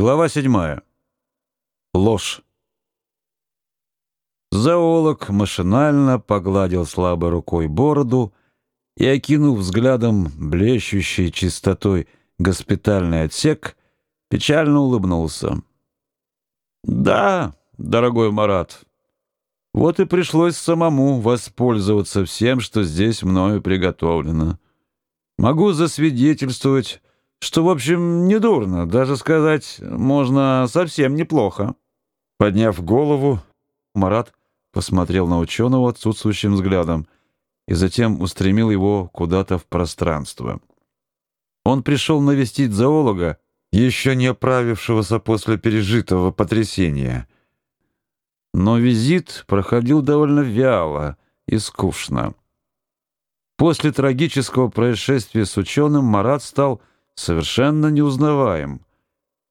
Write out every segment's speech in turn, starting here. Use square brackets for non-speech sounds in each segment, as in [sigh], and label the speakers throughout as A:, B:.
A: Глава седьмая. Ложь. Зоолог машинально погладил слабой рукой бороду и, окинув взглядом блещущий чистотой госпитальный отсек, печально улыбнулся. «Да, дорогой Марат, вот и пришлось самому воспользоваться всем, что здесь мною приготовлено. Могу засвидетельствовать, что, в общем, недурно, даже сказать можно совсем неплохо. Подняв голову, Марат посмотрел на ученого отсутствующим взглядом и затем устремил его куда-то в пространство. Он пришел навестить зоолога, еще не оправившегося после пережитого потрясения. Но визит проходил довольно вяло и скучно. После трагического происшествия с ученым Марат стал совершенно неузнаваем.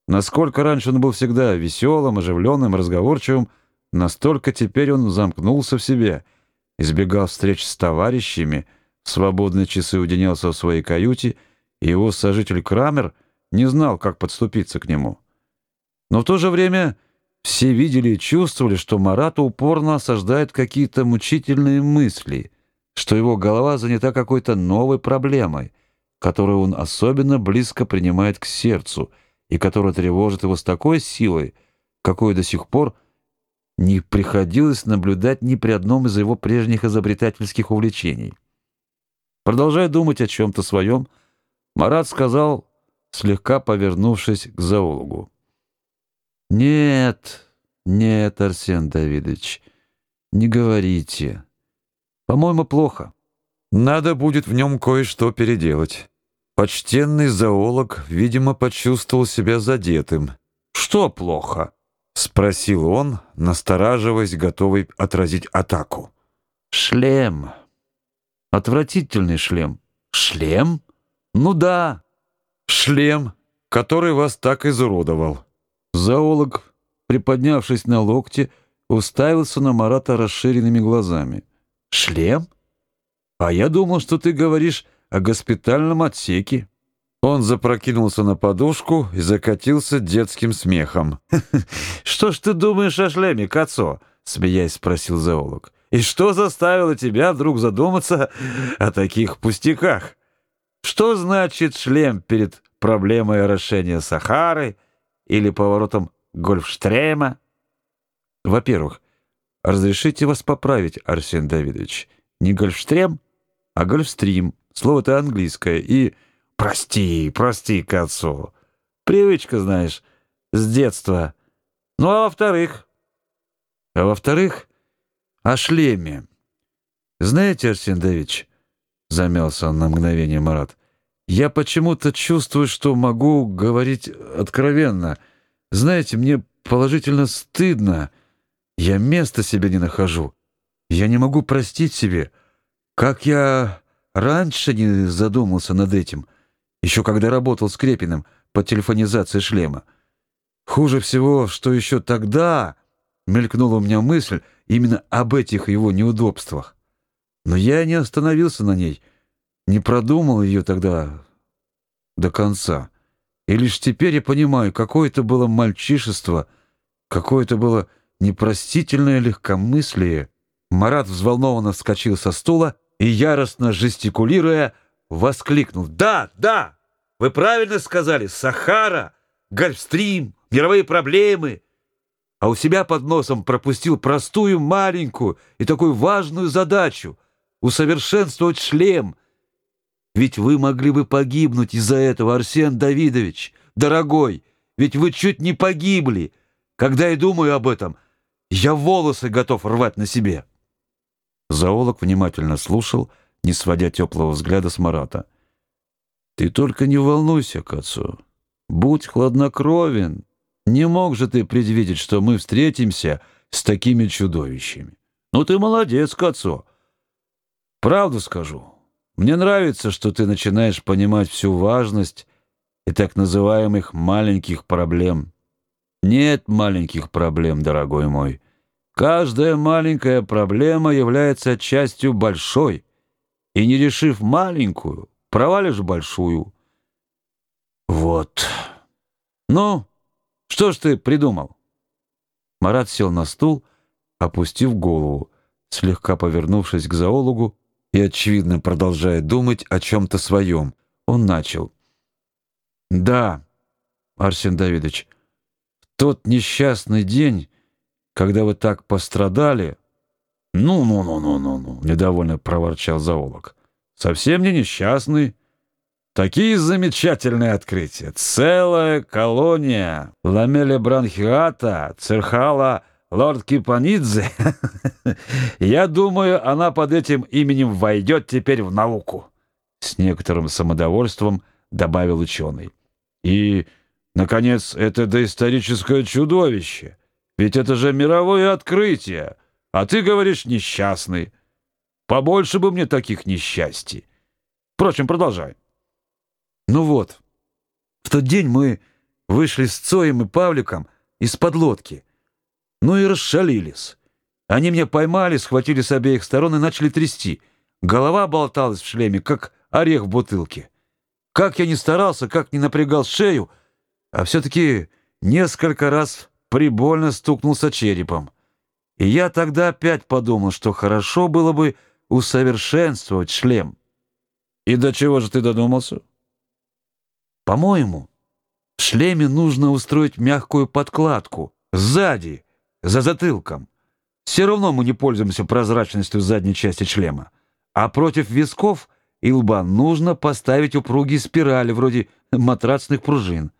A: Насколько раньше он был всегда веселым, оживленным, разговорчивым, настолько теперь он замкнулся в себе, избегал встреч с товарищами, в свободные часы уединялся в своей каюте, и его сожитель Крамер не знал, как подступиться к нему. Но в то же время все видели и чувствовали, что Марата упорно осаждает какие-то мучительные мысли, что его голова занята какой-то новой проблемой — которую он особенно близко принимает к сердцу и которая тревожит его с такой силой, какой до сих пор не приходилось наблюдать ни при одном из его прежних изобретательских увлечений. Продолжая думать о чем-то своем, Марат сказал, слегка повернувшись к зоологу. «Нет, нет, Арсен Давидович, не говорите. По-моему, плохо. Надо будет в нем кое-что переделать». Почтенный зоолог, видимо, почувствовал себя задетым. «Что плохо?» — спросил он, настораживаясь, готовый отразить атаку. «Шлем. Отвратительный шлем. Шлем? Ну да, шлем, который вас так изуродовал». Зоолог, приподнявшись на локте, уставился на Марата расширенными глазами. «Шлем? А я думал, что ты говоришь о госпитальном отсеке. Он запрокинулся на подушку и закатился детским смехом. [laughs] «Что ж ты думаешь о шлеме, Кацо?» — смеясь спросил зоолог. «И что заставило тебя вдруг задуматься о таких пустяках? Что значит шлем перед проблемой орошения Сахары или поворотом Гольфштрема?» «Во-первых, разрешите вас поправить, Арсен Давидович. Не Гольфштрем, а Гольфстрим. Слово-то английское. И прости, прости к отцу. Привычка, знаешь, с детства. Ну, а во-вторых? А во-вторых, о шлеме. Знаете, Арсен Давидович, замялся на мгновение Марат, я почему-то чувствую, что могу говорить откровенно. Знаете, мне положительно стыдно. Я места себе не нахожу. Я не могу простить себе, как я Раньше не задумался над этим, еще когда работал с Крепиным по телефонизации шлема. Хуже всего, что еще тогда мелькнула у меня мысль именно об этих его неудобствах. Но я не остановился на ней, не продумал ее тогда до конца. И лишь теперь я понимаю, какое это было мальчишество, какое это было непростительное легкомыслие. Марат взволнованно вскочил со стула и, яростно жестикулируя, воскликнул. «Да, да! Вы правильно сказали! Сахара, Гольфстрим, мировые проблемы!» А у себя под носом пропустил простую, маленькую и такую важную задачу — усовершенствовать шлем. Ведь вы могли бы погибнуть из-за этого, Арсен Давидович, дорогой, ведь вы чуть не погибли. Когда я думаю об этом, я волосы готов рвать на себе». Зоолог внимательно слушал, не сводя теплого взгляда с Марата. «Ты только не волнуйся, Кацу. Будь хладнокровен. Не мог же ты предвидеть, что мы встретимся с такими чудовищами. Ну ты молодец, Кацу. Правду скажу. Мне нравится, что ты начинаешь понимать всю важность и так называемых маленьких проблем. Нет маленьких проблем, дорогой мой». Каждая маленькая проблема является частью большой, и не решив маленькую, провалишь большую. Вот. Ну, Что ж ты придумал?» Марат сел на стул, опустив голову, слегка повернувшись к зоологу и, очевидно, продолжая думать о чем-то своем. Он начал. «Да, Арсен Давидович, в тот несчастный день, когда вы так пострадали...» «Ну-ну-ну-ну-ну-ну», — недовольно проворчал зоолог. «Совсем не несчастный. Такие замечательные открытия. Целая колония ламеля бронхиата, церхала лорд Кипанидзе. [laughs] Я думаю, она под этим именем войдет теперь в науку. С некоторым самодовольством добавил ученый. И, наконец, это доисторическое чудовище. Ведь это же мировое открытие. А ты говоришь несчастный. Побольше бы мне таких несчастий. Впрочем, продолжай. Ну вот, в тот день мы вышли с Цоем и Павликом из-под лодки. Ну и расшалились. Они меня поймали, схватили с обеих сторон и начали трясти. Голова болталась в шлеме, как орех в бутылке. Как я ни старался, как ни напрягал шею, а все-таки несколько раз прибольно стукнулся черепом. И я тогда опять подумал, что хорошо было бы усовершенствовать шлем. И до чего же ты додумался? По-моему, в шлеме нужно устроить мягкую подкладку сзади, за затылком. Все равно мы не пользуемся прозрачностью задней части шлема. А против висков и лба нужно поставить упругие спирали, вроде матрацных пружин.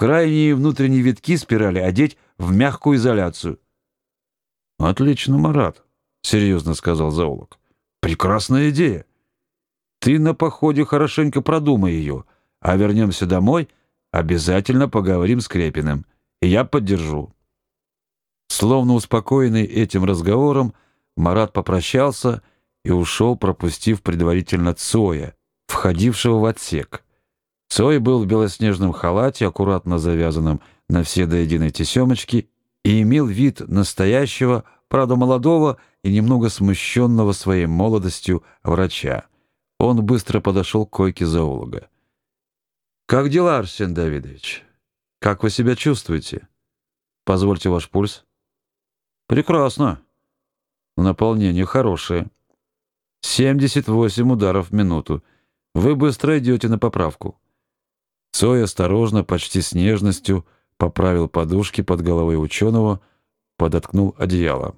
A: Крайние внутренние витки спирали одеть в мягкую изоляцию. «Отлично, Марат», — серьезно сказал зоолог. «Прекрасная идея. Ты на походе хорошенько продумай ее». А вернемся домой, обязательно поговорим с Крепиным, и я поддержу». Словно успокоенный этим разговором, Марат попрощался и ушел, пропустив предварительно Цоя, входившего в отсек. Цой был в белоснежном халате, аккуратно завязанном на все до единой тесемочки, и имел вид настоящего, правда молодого и немного смущенного своей молодостью врача. Он быстро подошел к койке зоолога. «Как дела, Арсен Давидович? Как вы себя чувствуете? Позвольте ваш пульс». «Прекрасно. Наполнение хорошее. 78 ударов в минуту. Вы быстро идете на поправку». Цой осторожно, почти с нежностью, поправил подушки под головой ученого, подоткнул одеяло.